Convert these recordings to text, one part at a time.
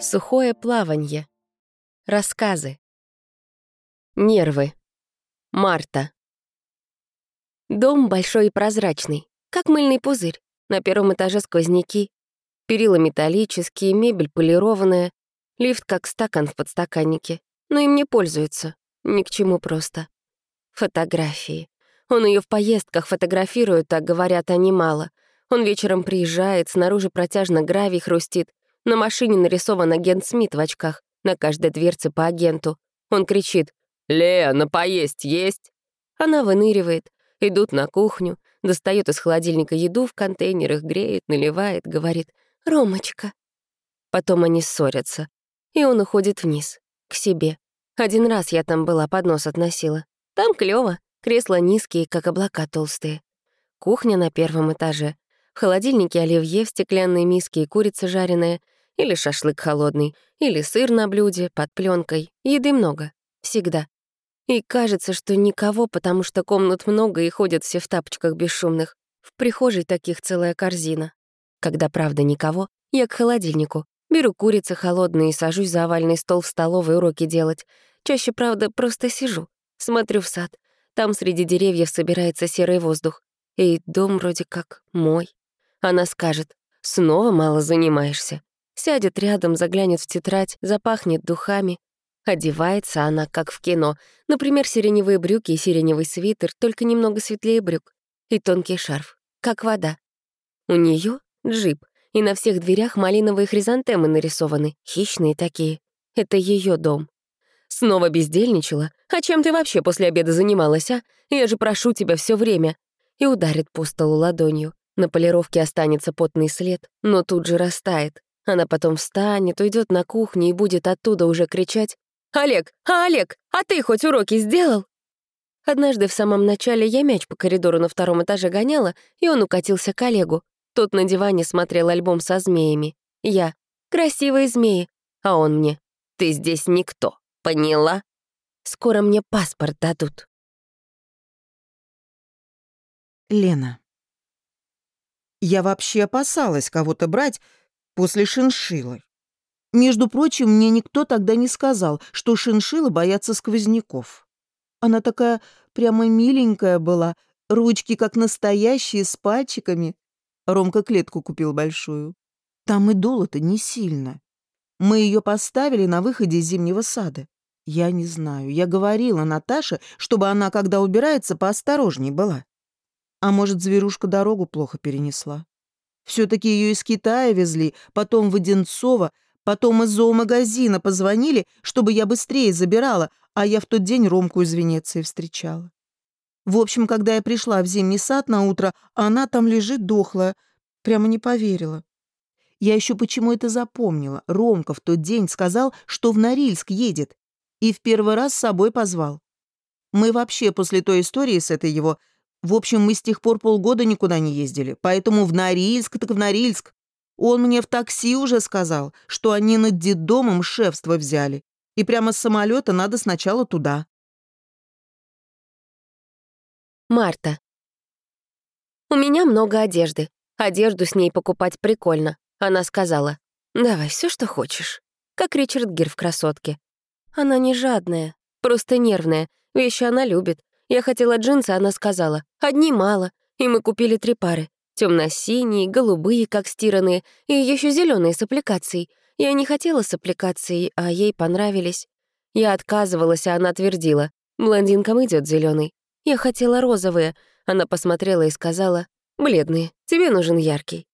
Сухое плаванье. Рассказы. Нервы. Марта. Дом большой и прозрачный, как мыльный пузырь. На первом этаже сквозняки. Перила металлические, мебель полированная. Лифт как стакан в подстаканнике. Но им не пользуются. Ни к чему просто. Фотографии. Он ее в поездках фотографирует, так говорят они мало. Он вечером приезжает, снаружи протяжно гравий хрустит, на машине нарисован агент Смит в очках, на каждой дверце по агенту. Он кричит «Лена, поесть есть?» Она выныривает, идут на кухню, достает из холодильника еду в контейнерах, греет, наливает, говорит «Ромочка». Потом они ссорятся, и он уходит вниз, к себе. Один раз я там была, поднос относила. Там клёво, кресла низкие, как облака толстые. Кухня на первом этаже. В холодильнике оливье в стеклянной миске и курица жареная — или шашлык холодный, или сыр на блюде, под пленкой. Еды много. Всегда. И кажется, что никого, потому что комнат много и ходят все в тапочках бесшумных. В прихожей таких целая корзина. Когда, правда, никого, я к холодильнику. Беру курицы холодные и сажусь за овальный стол в столовой уроки делать. Чаще, правда, просто сижу. Смотрю в сад. Там среди деревьев собирается серый воздух. И дом вроде как мой. Она скажет, снова мало занимаешься. Сядет рядом, заглянет в тетрадь, запахнет духами. Одевается она, как в кино. Например, сиреневые брюки и сиреневый свитер, только немного светлее брюк. И тонкий шарф, как вода. У нее джип, и на всех дверях малиновые хризантемы нарисованы, хищные такие. Это ее дом. Снова бездельничала? А чем ты вообще после обеда занималась, а? Я же прошу тебя все время. И ударит по столу ладонью. На полировке останется потный след, но тут же растает. Она потом встанет, уйдет на кухню и будет оттуда уже кричать «Олег! А, Олег! А ты хоть уроки сделал?» Однажды в самом начале я мяч по коридору на втором этаже гоняла, и он укатился к Олегу. Тот на диване смотрел альбом со змеями. Я «Красивые змеи!» А он мне «Ты здесь никто, поняла?» Скоро мне паспорт дадут. Лена. Я вообще опасалась кого-то брать, после шиншиллы. Между прочим, мне никто тогда не сказал, что шиншиллы боятся сквозняков. Она такая прямо миленькая была, ручки как настоящие, с пальчиками. Ромка клетку купил большую. Там и дуло-то не сильно. Мы ее поставили на выходе из зимнего сада. Я не знаю, я говорила Наташе, чтобы она, когда убирается, поосторожней была. А может, зверушка дорогу плохо перенесла. Все-таки ее из Китая везли, потом в Одинцово, потом из зоомагазина позвонили, чтобы я быстрее забирала, а я в тот день Ромку из Венеции встречала. В общем, когда я пришла в зимний сад на утро, она там лежит дохлая. Прямо не поверила. Я еще почему это запомнила. Ромка в тот день сказал, что в Норильск едет. И в первый раз с собой позвал. Мы вообще после той истории с этой его в общем, мы с тех пор полгода никуда не ездили, поэтому в Норильск так в Норильск. Он мне в такси уже сказал, что они над детдомом шефство взяли, и прямо с самолета надо сначала туда. Марта. У меня много одежды. Одежду с ней покупать прикольно. Она сказала, давай все, что хочешь. Как Ричард Гир в «Красотке». Она не жадная, просто нервная. Вещи она любит. Я хотела джинсы, она сказала, одни мало, и мы купили три пары. темно-синие, голубые, как стиранные, и еще зеленые с аппликацией. Я не хотела с аппликацией, а ей понравились. Я отказывалась, а она твердила, блондинкам идет зеленый. Я хотела розовые. Она посмотрела и сказала, бледные, тебе нужен яркий.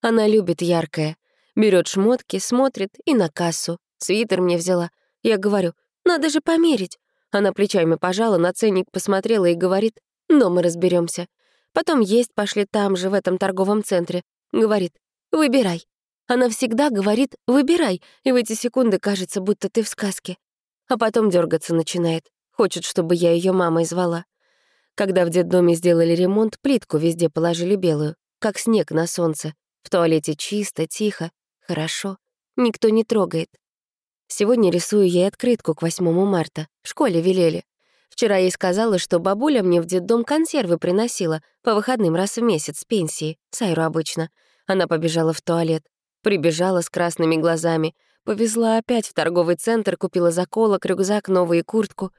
Она любит яркое. Берет шмотки, смотрит и на кассу. Свитер мне взяла. Я говорю, надо же померить. Она плечами пожала, на ценник посмотрела и говорит, «Но мы разберемся. Потом есть пошли там же, в этом торговом центре. Говорит, «Выбирай». Она всегда говорит «выбирай», и в эти секунды кажется, будто ты в сказке. А потом дергаться начинает. Хочет, чтобы я ее мамой звала. Когда в детдоме сделали ремонт, плитку везде положили белую, как снег на солнце. В туалете чисто, тихо, хорошо. Никто не трогает. Сегодня рисую ей открытку к 8 марта. В школе велели. Вчера ей сказала, что бабуля мне в детдом консервы приносила по выходным раз в месяц с пенсии, Сайру обычно. Она побежала в туалет. Прибежала с красными глазами. Повезла опять в торговый центр, купила заколок, рюкзак, новую куртку.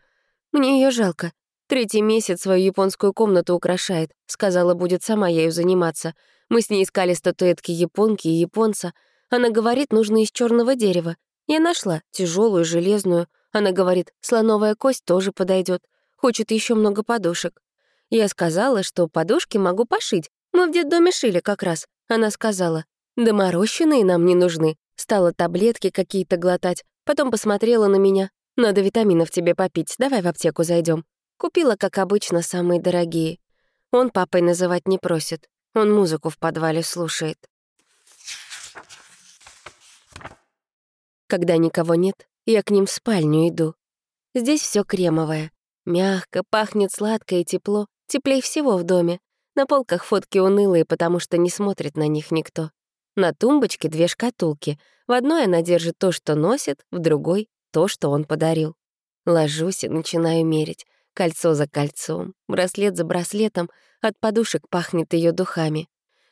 Мне ее жалко. Третий месяц свою японскую комнату украшает. Сказала, будет сама ею заниматься. Мы с ней искали статуэтки японки и японца. Она говорит, нужно из черного дерева. Я нашла тяжелую, железную. Она говорит, слоновая кость тоже подойдет. Хочет еще много подушек. Я сказала, что подушки могу пошить. Мы в детдоме шили как раз. Она сказала, доморощенные нам не нужны. Стала таблетки какие-то глотать. Потом посмотрела на меня. Надо витаминов тебе попить, давай в аптеку зайдем. Купила, как обычно, самые дорогие. Он папой называть не просит. Он музыку в подвале слушает. Когда никого нет, я к ним в спальню иду. Здесь все кремовое. Мягко, пахнет сладко и тепло. Теплей всего в доме. На полках фотки унылые, потому что не смотрит на них никто. На тумбочке две шкатулки. В одной она держит то, что носит, в другой — то, что он подарил. Ложусь и начинаю мерить. Кольцо за кольцом, браслет за браслетом, от подушек пахнет ее духами.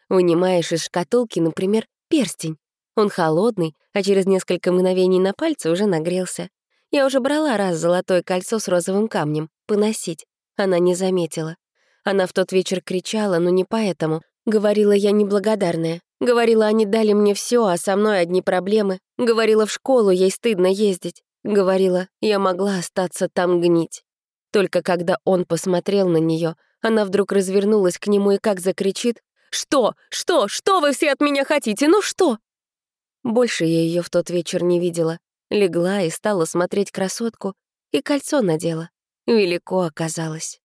Вынимаешь из шкатулки, например, перстень. Он холодный, а через несколько мгновений на пальце уже нагрелся. Я уже брала раз золотое кольцо с розовым камнем, поносить. Она не заметила. Она в тот вечер кричала, но не поэтому. Говорила, я неблагодарная. Говорила, они дали мне все, а со мной одни проблемы. Говорила, в школу ей стыдно ездить. Говорила, я могла остаться там гнить. Только когда он посмотрел на нее, она вдруг развернулась к нему и как закричит «Что? Что? Что вы все от меня хотите? Ну что?» Больше я ее в тот вечер не видела. Легла и стала смотреть красотку, и кольцо надела. Велико оказалось.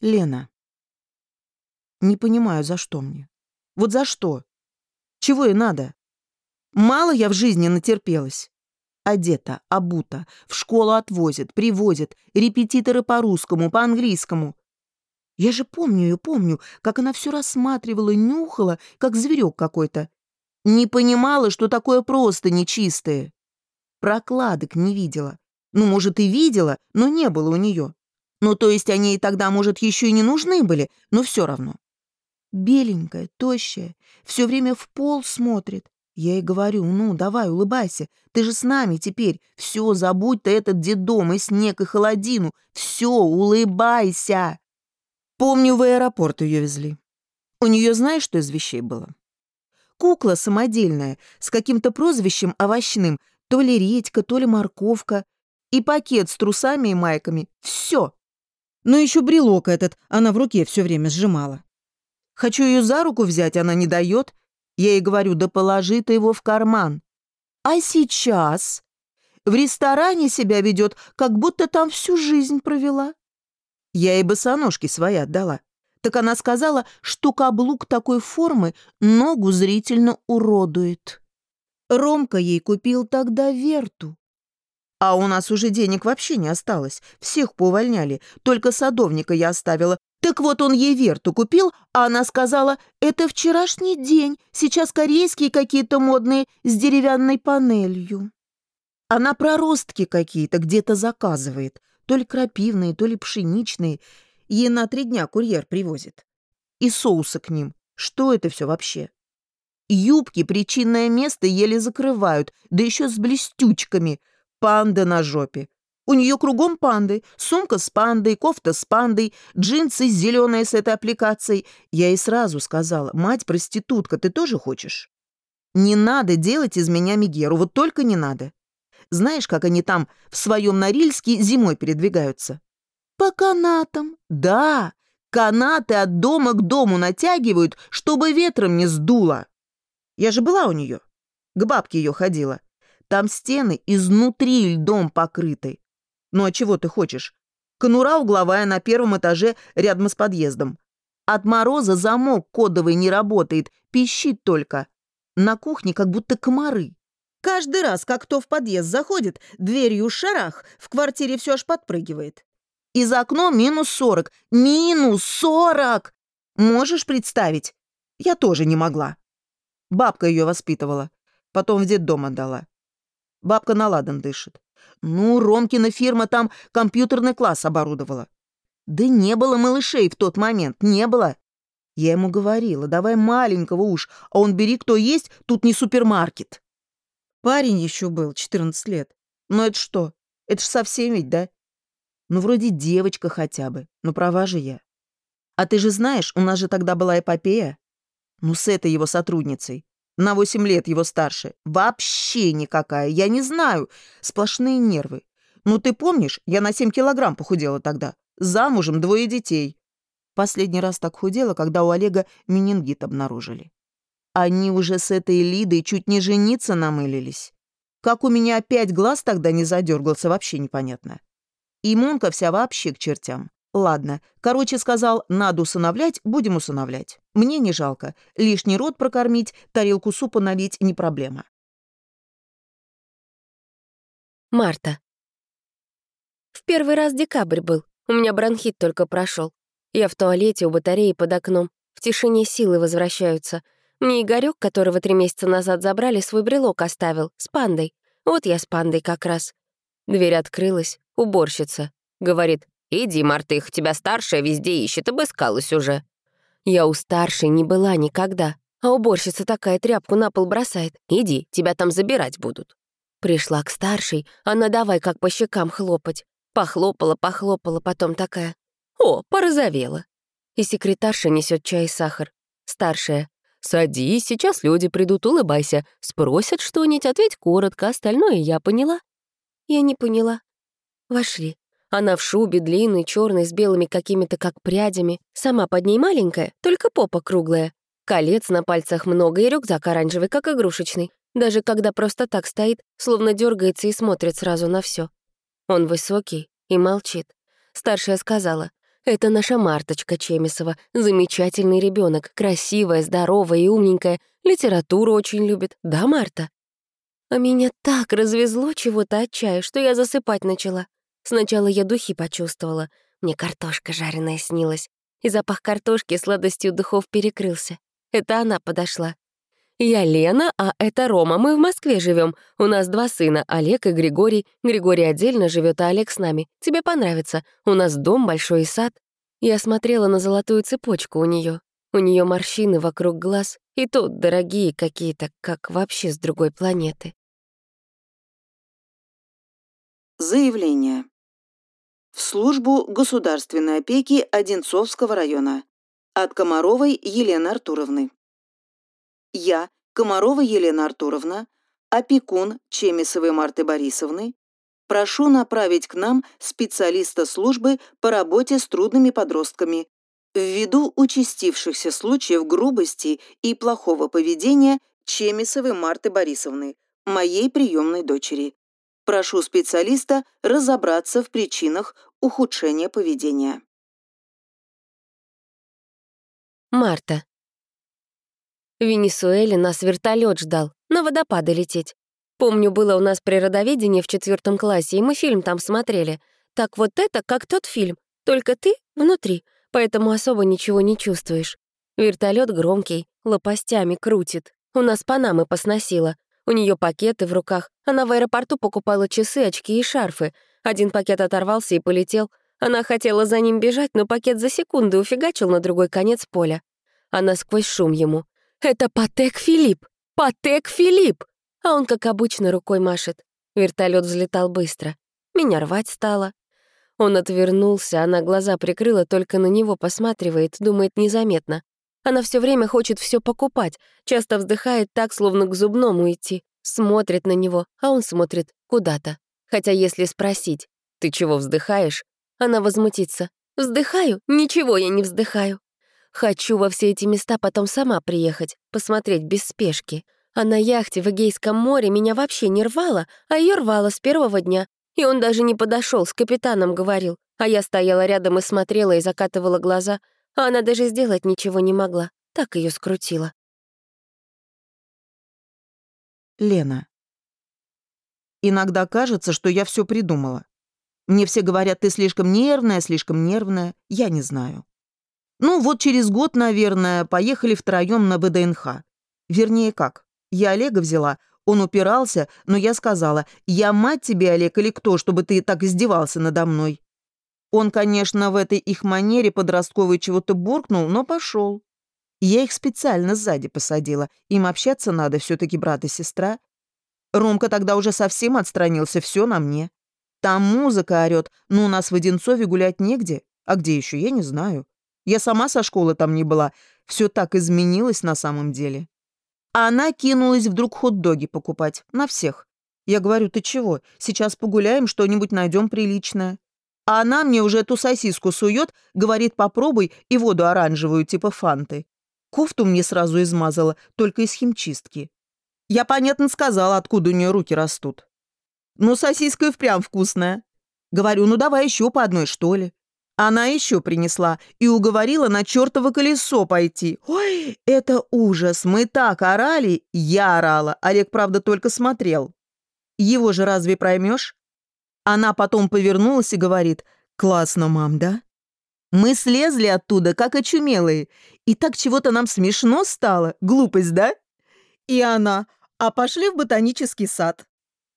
Лена. Не понимаю, за что мне. Вот за что? Чего и надо? Мало я в жизни натерпелась. Одета, обута, в школу отвозят, привозят, репетиторы по-русскому, по-английскому. Я же помню ее, помню, как она все рассматривала, нюхала, как зверек какой-то. Не понимала, что такое просто нечистое. Прокладок не видела. Ну, может, и видела, но не было у нее. Ну, то есть они и тогда, может, еще и не нужны были, но все равно. Беленькая, тощая, все время в пол смотрит, я ей говорю, ну, давай, улыбайся, ты же с нами теперь. Все, забудь ты этот детдом и снег, и холодину. Все, улыбайся. Помню, в аэропорт ее везли. У нее знаешь, что из вещей было? Кукла самодельная, с каким-то прозвищем овощным, то ли редька, то ли морковка, и пакет с трусами и майками. Все. Ну еще брелок этот она в руке все время сжимала. Хочу ее за руку взять, она не дает, я ей говорю, да положи ты его в карман. А сейчас в ресторане себя ведет, как будто там всю жизнь провела. Я ей босоножки свои отдала. Так она сказала, что каблук такой формы ногу зрительно уродует. Ромка ей купил тогда верту. А у нас уже денег вообще не осталось. Всех поувольняли. Только садовника я оставила. Так вот он ей верту купил, а она сказала, это вчерашний день, сейчас корейские какие-то модные с деревянной панелью. Она проростки какие-то где-то заказывает, то ли крапивные, то ли пшеничные. Ей на три дня курьер привозит. И соусы к ним. Что это все вообще? Юбки причинное место еле закрывают, да еще с блестючками панда на жопе. У нее кругом панды, сумка с пандой, кофта с пандой, джинсы зеленые с этой аппликацией. Я ей сразу сказала, мать проститутка, ты тоже хочешь? Не надо делать из меня Мегеру, вот только не надо. Знаешь, как они там в своем Норильске зимой передвигаются? По канатам. Да, канаты от дома к дому натягивают, чтобы ветром не сдуло. Я же была у нее. К бабке ее ходила. Там стены изнутри льдом покрыты. Ну а чего ты хочешь? Конура угловая на первом этаже рядом с подъездом. От мороза замок кодовый не работает, пищит только. На кухне как будто комары. Каждый раз, как кто в подъезд заходит, дверью шарах, в квартире все аж подпрыгивает. И за окном минус сорок. Минус сорок! Можешь представить? Я тоже не могла. Бабка ее воспитывала. Потом в детдом отдала. Бабка на ладан дышит. Ну, Ромкина фирма там компьютерный класс оборудовала. Да не было малышей в тот момент, не было. Я ему говорила, давай маленького уж, а он бери кто есть, тут не супермаркет. Парень еще был, 14 лет. Но это что? Это ж совсем ведь, да? Ну, вроде девочка хотя бы, но права же я. А ты же знаешь, у нас же тогда была эпопея. Ну, с этой его сотрудницей. На 8 лет его старше. Вообще никакая, я не знаю. Сплошные нервы. Ну, ты помнишь, я на 7 килограмм похудела тогда. Замужем, двое детей. Последний раз так худела, когда у Олега менингит обнаружили. Они уже с этой Лидой чуть не жениться намылились. Как у меня опять глаз тогда не задергался, вообще непонятно. Имунка вся вообще к чертям. Ладно, короче сказал, надо усыновлять, будем усыновлять. Мне не жалко. Лишний рот прокормить, тарелку супа налить не проблема. Марта. В первый раз декабрь был. У меня бронхит только прошел. Я в туалете у батареи под окном. В тишине силы возвращаются. Мне Игорёк, которого три месяца назад забрали, свой брелок оставил, с пандой. Вот я с пандой как раз. Дверь открылась. Уборщица. Говорит, «Иди, Мартых, тебя старшая везде ищет, обыскалась уже». Я у старшей не была никогда, а уборщица такая тряпку на пол бросает. «Иди, тебя там забирать будут». Пришла к старшей, она давай как по щекам хлопать. Похлопала, похлопала, потом такая. О, порозовела. И секретарша несет чай и сахар. Старшая. «Садись, сейчас люди придут, улыбайся. Спросят что-нибудь, ответь коротко, остальное я поняла». Я не поняла. Вошли. Она в шубе длинной, черной, с белыми какими-то как прядями. Сама под ней маленькая, только попа круглая. Колец на пальцах много и рюкзак оранжевый, как игрушечный. Даже когда просто так стоит, словно дергается и смотрит сразу на все. Он высокий и молчит. Старшая сказала, «Это наша Марточка Чемисова, замечательный ребенок, красивая, здоровая и умненькая, литературу очень любит. Да, Марта?» А меня так развезло чего-то от чая, что я засыпать начала. Сначала я духи почувствовала, мне картошка жареная снилась, и запах картошки сладостью духов перекрылся. Это она подошла. «Я Лена, а это Рома. Мы в Москве живем. У нас два сына, Олег и Григорий. Григорий отдельно живет, а Олег с нами. Тебе понравится. У нас дом, большой сад». Я смотрела на золотую цепочку у нее. У нее морщины вокруг глаз, и тут дорогие какие-то, как вообще с другой планеты. Заявление. В службу государственной опеки Одинцовского района. От Комаровой Елены Артуровны. Я, Комарова Елена Артуровна, опекун Чемисовой Марты Борисовны, прошу направить к нам специалиста службы по работе с трудными подростками ввиду участившихся случаев грубости и плохого поведения Чемисовой Марты Борисовны, моей приемной дочери. Прошу специалиста разобраться в причинах ухудшения поведения. Марта. В Венесуэле нас вертолет ждал, на водопады лететь. Помню, было у нас природоведение в четвертом классе, и мы фильм там смотрели. Так вот это как тот фильм, только ты внутри, поэтому особо ничего не чувствуешь. Вертолет громкий, лопастями крутит. У нас Панамы посносило. У нее пакеты в руках. Она в аэропорту покупала часы, очки и шарфы. Один пакет оторвался и полетел. Она хотела за ним бежать, но пакет за секунду уфигачил на другой конец поля. Она сквозь шум ему. «Это Патек Филипп! Патек Филипп!» А он, как обычно, рукой машет. Вертолет взлетал быстро. Меня рвать стало. Он отвернулся, она глаза прикрыла, только на него посматривает, думает незаметно. Она все время хочет все покупать, часто вздыхает так, словно к зубному идти. Смотрит на него, а он смотрит куда-то. Хотя если спросить, «Ты чего вздыхаешь?» Она возмутится. «Вздыхаю? Ничего я не вздыхаю». Хочу во все эти места потом сама приехать, посмотреть без спешки. А на яхте в Эгейском море меня вообще не рвало, а ее рвало с первого дня. И он даже не подошел, с капитаном говорил. А я стояла рядом и смотрела, и закатывала глаза. А она даже сделать ничего не могла. Так ее скрутила. Лена. Иногда кажется, что я все придумала. Мне все говорят, ты слишком нервная, слишком нервная. Я не знаю. Ну, вот через год, наверное, поехали втроем на ВДНХ. Вернее, как. Я Олега взяла, он упирался, но я сказала, «Я мать тебе, Олег, или кто, чтобы ты так издевался надо мной?» Он, конечно, в этой их манере подростковой чего-то буркнул, но пошел. Я их специально сзади посадила. Им общаться надо, все таки брат и сестра. Ромка тогда уже совсем отстранился, все на мне. Там музыка орёт, но у нас в Одинцове гулять негде. А где еще, я не знаю. Я сама со школы там не была. Все так изменилось на самом деле. А она кинулась вдруг хот-доги покупать. На всех. Я говорю, ты чего? Сейчас погуляем, что-нибудь найдем приличное. А она мне уже эту сосиску сует, говорит, попробуй, и воду оранжевую, типа фанты. Кофту мне сразу измазала, только из химчистки. Я, понятно, сказала, откуда у нее руки растут. Ну, сосиска и впрямь вкусная. Говорю, ну давай еще по одной, что ли. Она еще принесла и уговорила на чертово колесо пойти. Ой, это ужас, мы так орали, я орала. Олег, правда, только смотрел. Его же разве проймешь? Она потом повернулась и говорит, «Классно, мам, да?» Мы слезли оттуда, как очумелые. И так чего-то нам смешно стало. Глупость, да? И она, а пошли в ботанический сад.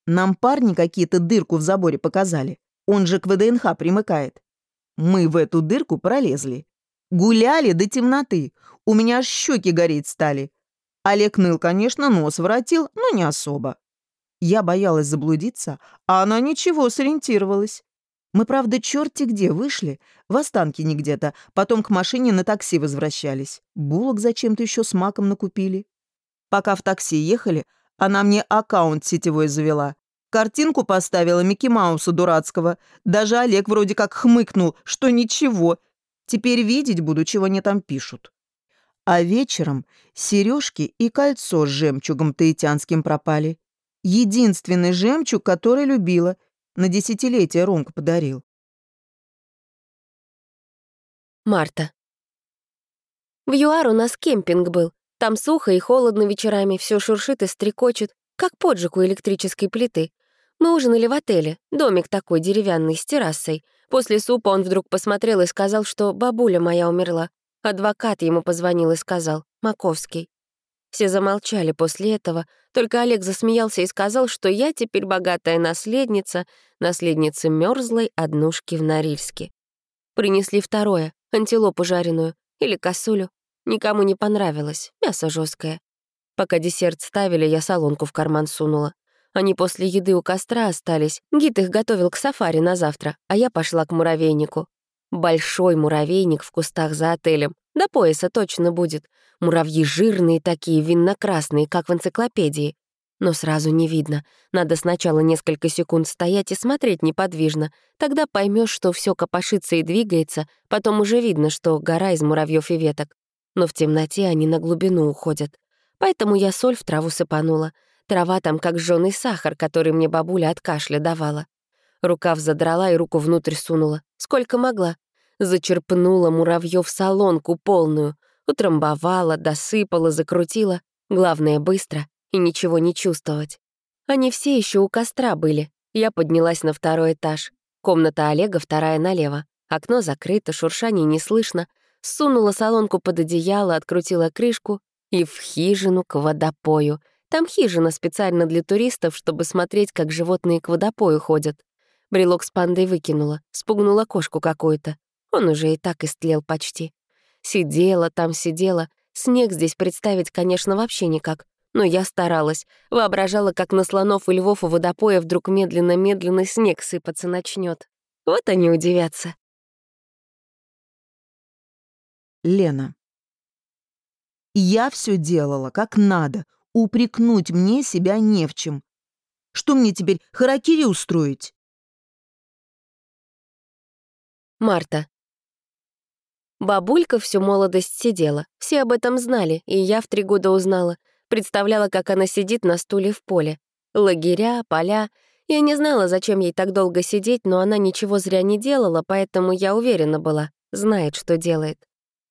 Нам парни какие-то дырку в заборе показали. Он же к ВДНХ примыкает. Мы в эту дырку пролезли. Гуляли до темноты. У меня аж щеки гореть стали. Олег ныл, конечно, нос воротил, но не особо. Я боялась заблудиться, а она ничего, сориентировалась. Мы, правда, черти где вышли, в Останкине где-то, потом к машине на такси возвращались. Булок зачем-то еще с маком накупили. Пока в такси ехали, она мне аккаунт сетевой завела. Картинку поставила Микки Мауса дурацкого. Даже Олег вроде как хмыкнул, что ничего. Теперь видеть буду, чего они там пишут. А вечером сережки и кольцо с жемчугом таитянским пропали. Единственный жемчуг, который любила — на десятилетие Ромка подарил. Марта. В ЮАР у нас кемпинг был. Там сухо и холодно вечерами, все шуршит и стрекочет, как поджиг у электрической плиты. Мы ужинали в отеле, домик такой деревянный, с террасой. После супа он вдруг посмотрел и сказал, что бабуля моя умерла. Адвокат ему позвонил и сказал, Маковский. Все замолчали после этого, только Олег засмеялся и сказал, что я теперь богатая наследница, наследница мерзлой однушки в Норильске. Принесли второе, антилопу жареную или косулю. Никому не понравилось, мясо жесткое. Пока десерт ставили, я солонку в карман сунула. Они после еды у костра остались. Гид их готовил к сафари на завтра, а я пошла к муравейнику. Большой муравейник в кустах за отелем. До пояса точно будет. Муравьи жирные такие, винно-красные, как в энциклопедии. Но сразу не видно. Надо сначала несколько секунд стоять и смотреть неподвижно. Тогда поймешь, что все копошится и двигается, потом уже видно, что гора из муравьев и веток. Но в темноте они на глубину уходят. Поэтому я соль в траву сыпанула. Трава там как жжёный сахар, который мне бабуля от кашля давала. Рукав задрала и руку внутрь сунула. Сколько могла. Зачерпнула муравьёв солонку полную. Утрамбовала, досыпала, закрутила. Главное, быстро и ничего не чувствовать. Они все еще у костра были. Я поднялась на второй этаж. Комната Олега, вторая налево. Окно закрыто, шуршание не слышно. Сунула солонку под одеяло, открутила крышку и в хижину к водопою. Там хижина специально для туристов, чтобы смотреть, как животные к водопою ходят. Брелок с пандой выкинула, спугнула кошку какую-то. Он уже и так истлел почти. Сидела там, сидела. Снег здесь представить, конечно, вообще никак. Но я старалась. Воображала, как на слонов и львов у водопоя вдруг медленно-медленно снег сыпаться начнет. Вот они удивятся. Лена. Я все делала как надо. Упрекнуть мне себя не в чем. Что мне теперь, харакири устроить? Марта. Бабулька всю молодость сидела. Все об этом знали, и я в три года узнала. Представляла, как она сидит на стуле в поле. Лагеря, поля. Я не знала, зачем ей так долго сидеть, но она ничего зря не делала, поэтому я уверена была, знает, что делает.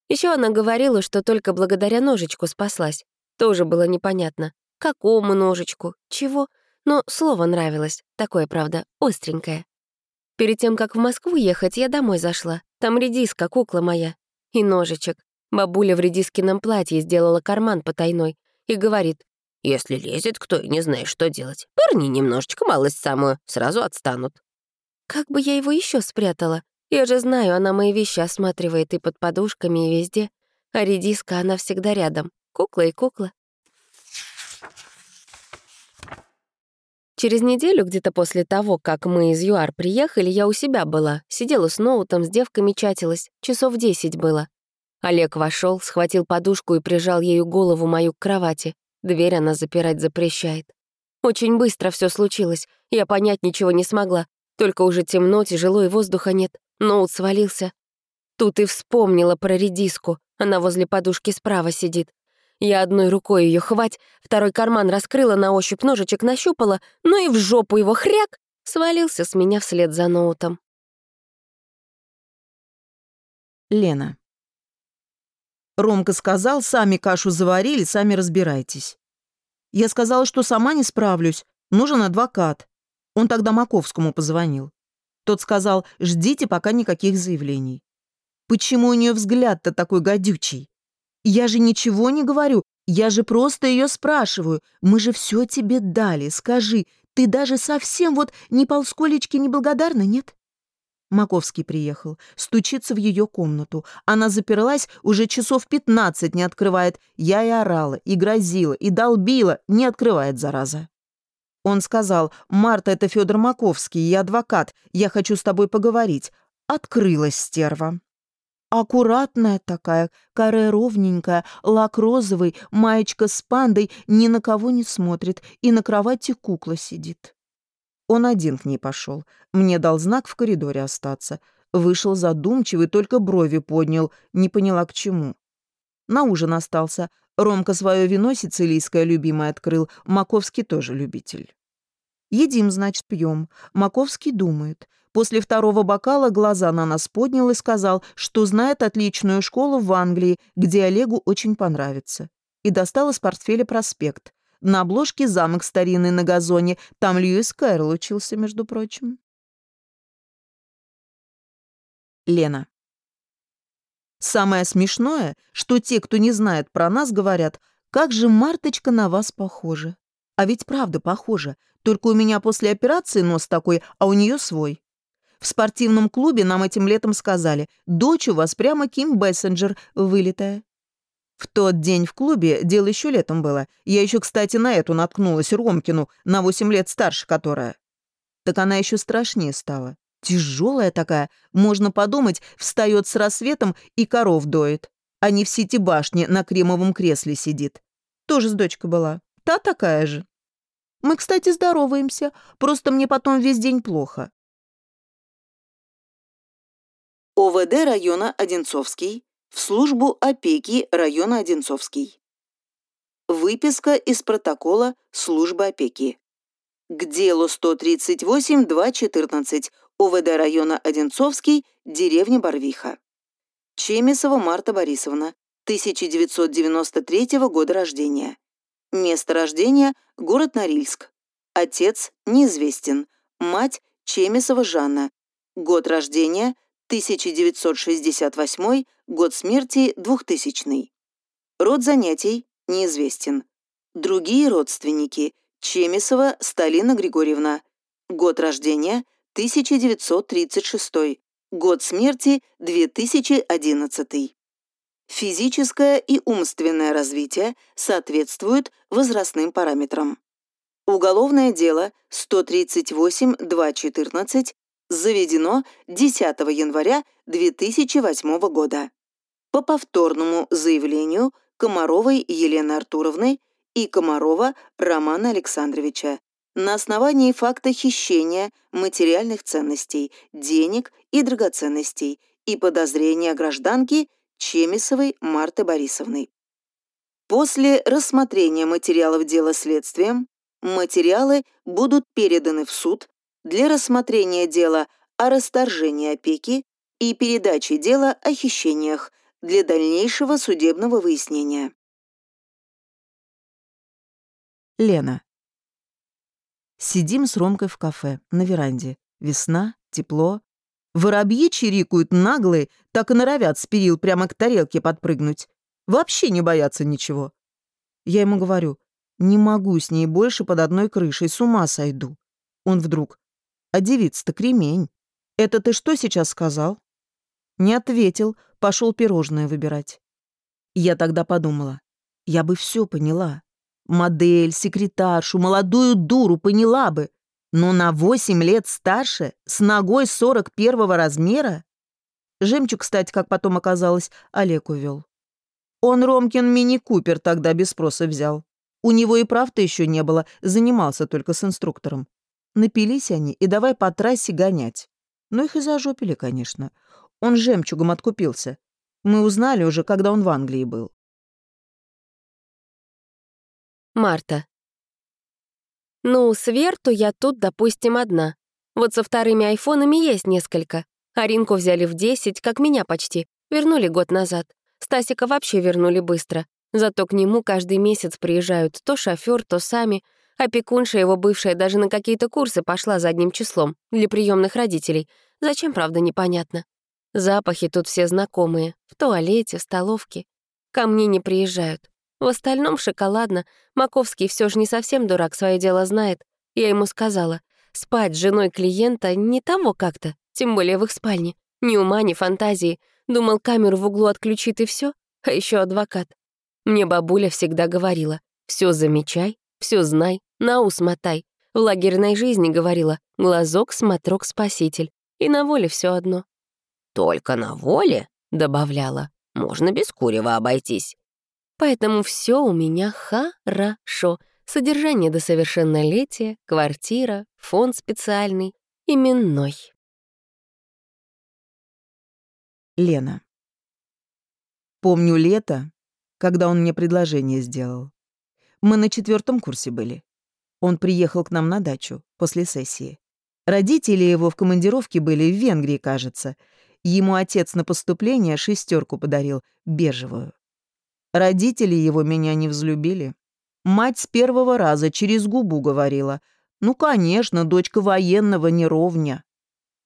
Еще она говорила, что только благодаря ножичку спаслась. Тоже было непонятно. Какому ножичку? Чего? Но слово нравилось. Такое, правда, остренькое. Перед тем, как в Москву ехать, я домой зашла. Там редиска, кукла моя. И ножичек. Бабуля в редискином платье сделала карман потайной и говорит, «Если лезет кто и не знает, что делать, пырни немножечко, малость самую, сразу отстанут». Как бы я его еще спрятала? Я же знаю, она мои вещи осматривает и под подушками, и везде. А редиска, она всегда рядом. Кукла и кукла. Через неделю, где-то после того, как мы из ЮАР приехали, я у себя была. Сидела с ноутом, с девками чатилась. Часов десять было. Олег вошел, схватил подушку и прижал ею голову мою к кровати. Дверь она запирать запрещает. Очень быстро все случилось. Я понять ничего не смогла. Только уже темно, тяжело и воздуха нет. Ноут свалился. Тут и вспомнила про редиску. Она возле подушки справа сидит. Я одной рукой ее хвать, второй карман раскрыла на ощупь, ножичек нащупала, ну и в жопу его хряк, свалился с меня вслед за ноутом. Лена. Ромка сказал, сами кашу заварили, сами разбирайтесь. Я сказала, что сама не справлюсь, нужен адвокат. Он тогда Маковскому позвонил. Тот сказал, ждите пока никаких заявлений. Почему у нее взгляд-то такой гадючий? Я же ничего не говорю, я же просто ее спрашиваю. Мы же все тебе дали, скажи, ты даже совсем вот ни полсколечки неблагодарна, нет? Маковский приехал, стучится в ее комнату. Она заперлась, уже часов пятнадцать не открывает. Я и орала, и грозила, и долбила, не открывает, зараза. Он сказал, «Марта, это Федор Маковский, я адвокат, я хочу с тобой поговорить». Открылась стерва. Аккуратная такая, каре ровненькая, лак розовый, маечка с пандой, ни на кого не смотрит, и на кровати кукла сидит. Он один к ней пошел. Мне дал знак в коридоре остаться. Вышел задумчивый, только брови поднял, не поняла к чему. На ужин остался. Ромка свое вино сицилийское любимое открыл, Маковский тоже любитель. Едим, значит, пьем. Маковский думает. После второго бокала глаза на нас поднял и сказал, что знает отличную школу в Англии, где Олегу очень понравится. И достал из портфеля проспект. На обложке замок старинный на газоне. Там Льюис Кэрролл учился, между прочим. Лена. Самое смешное, что те, кто не знает про нас, говорят, как же Марточка на вас похожа. А ведь правда похожа, только у меня после операции нос такой, а у нее свой. В спортивном клубе нам этим летом сказали, дочь у вас прямо Ким Бессенджер, вылитая. В тот день в клубе, дело еще летом было, я еще, кстати, на эту наткнулась, Ромкину, на 8 лет старше которая. Так она еще страшнее стала. Тяжелая такая, можно подумать, встает с рассветом и коров доит. А не в сети башни на кремовом кресле сидит. Тоже с дочкой была. Та такая же. Мы, кстати, здороваемся, просто мне потом весь день плохо. ОВД района Одинцовский в службу опеки района Одинцовский. Выписка из протокола службы опеки. К делу 138-214 ОВД района Одинцовский, деревня Барвиха. Чемисова Марта Борисовна, 1993 года рождения. Место рождения – город Норильск. Отец неизвестен. Мать Чемисова Жанна. Год рождения 1968, год смерти 2000. Род занятий неизвестен. Другие родственники Чемисова Сталина Григорьевна. Год рождения 1936, год смерти 2011. Физическое и умственное развитие соответствуют возрастным параметрам. Уголовное дело 138-214 заведено 10 января 2008 года. По повторному заявлению Комаровой Елены Артуровны и Комарова Романа Александровича на основании факта хищения материальных ценностей, денег и драгоценностей и подозрения гражданки Чемисовой Марты Борисовны. После рассмотрения материалов дела следствием материалы будут переданы в суд для рассмотрения дела о расторжении опеки и передачи дела о хищениях для дальнейшего судебного выяснения. Лена. Сидим с Ромкой в кафе, на веранде. Весна, тепло. Воробьи чирикают наглые, так и норовят с перил прямо к тарелке подпрыгнуть. Вообще не боятся ничего. Я ему говорю, не могу с ней больше под одной крышей, с ума сойду. Он вдруг, а девица-то кремень. Это ты что сейчас сказал? Не ответил, пошел пирожное выбирать. Я тогда подумала, я бы все поняла. Модель, секретаршу, молодую дуру поняла бы. Но на восемь лет старше, с ногой сорок первого размера? Жемчуг, кстати, как потом оказалось, Олег увел. Он Ромкин мини-купер тогда без спроса взял. У него и прав-то еще не было, занимался только с инструктором. Напились они и давай по трассе гонять. Но их и зажопили, конечно. Он жемчугом откупился. Мы узнали уже, когда он в Англии был. Марта. Ну, с Верту я тут, допустим, одна. Вот со вторыми айфонами есть несколько. Аринку взяли в 10, как меня почти. Вернули год назад. Стасика вообще вернули быстро. Зато к нему каждый месяц приезжают то шофер, то сами. Опекунша его бывшая даже на какие-то курсы пошла задним числом для приемных родителей. Зачем, правда, непонятно. Запахи тут все знакомые. В туалете, в столовке. Ко мне не приезжают. В остальном шоколадно. Маковский все же не совсем дурак, свое дело знает. Я ему сказала, спать с женой клиента не того как-то, тем более в их спальне. Ни ума, ни фантазии. Думал, камеру в углу отключит и все. А еще адвокат. Мне бабуля всегда говорила, все замечай, все знай, на ус мотай. В лагерной жизни говорила, глазок, смотрок, спаситель. И на воле все одно. «Только на воле?» — добавляла. «Можно без курева обойтись». Поэтому все у меня хорошо. Содержание до совершеннолетия, квартира, фонд специальный, именной. Лена. Помню лето, когда он мне предложение сделал. Мы на четвертом курсе были. Он приехал к нам на дачу после сессии. Родители его в командировке были в Венгрии, кажется, Ему отец на поступление шестерку подарил, бежевую. Родители его меня не взлюбили. Мать с первого раза через губу говорила. «Ну, конечно, дочка военного неровня».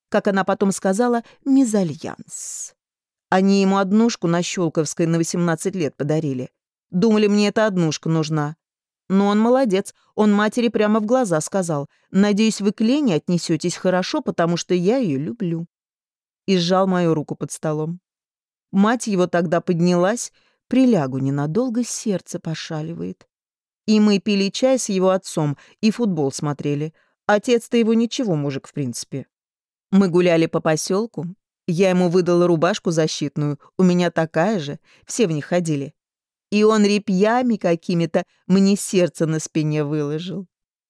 Как она потом сказала, мезальянс. Они ему однушку на Щелковской на 18 лет подарили. Думали, мне эта однушка нужна. Но он молодец, он матери прямо в глаза сказал. «Надеюсь, вы к Лене отнесетесь хорошо, потому что я ее люблю» и сжал мою руку под столом. Мать его тогда поднялась, прилягу ненадолго, сердце пошаливает. И мы пили чай с его отцом и футбол смотрели. Отец-то его ничего, мужик, в принципе. Мы гуляли по поселку. Я ему выдала рубашку защитную, у меня такая же, все в них ходили. И он репьями какими-то мне сердце на спине выложил.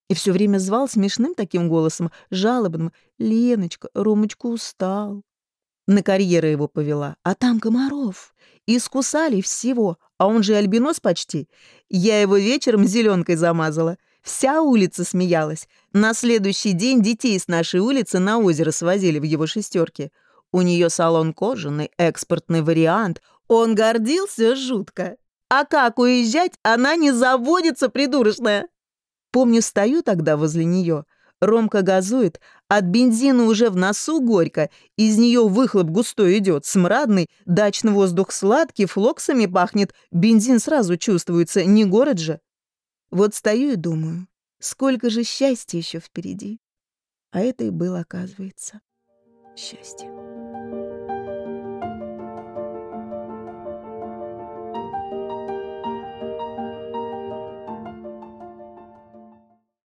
И все время звал смешным таким голосом, жалобным, «Леночка, Ромочка устал, на карьеры его повела, а там комаров. Искусали всего, а он же альбинос почти. Я его вечером зеленкой замазала. Вся улица смеялась. На следующий день детей с нашей улицы на озеро свозили в его шестерке. У нее салон кожаный, экспортный вариант. Он гордился жутко. А как уезжать, она не заводится, придурочная. Помню, стою тогда возле нее. Ромка газует, от бензина уже в носу горько, из нее выхлоп густой идет, смрадный, дачный воздух сладкий, флоксами пахнет, бензин сразу чувствуется, не город же. Вот стою и думаю, сколько же счастья еще впереди. А это и было, оказывается, счастье.